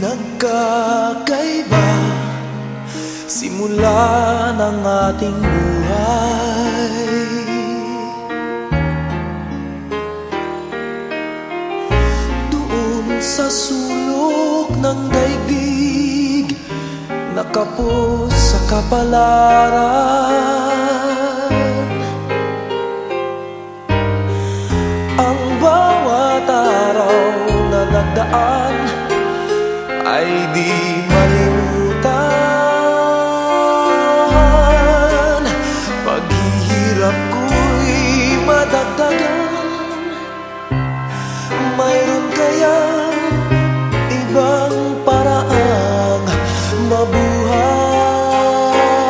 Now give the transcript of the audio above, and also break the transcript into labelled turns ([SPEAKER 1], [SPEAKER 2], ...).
[SPEAKER 1] nagkakaiba Simula ng ating buhay. Doon sa sulok ng daigdig Nakapos sa kapalaran. Ang bawat araw na nagdaan I did.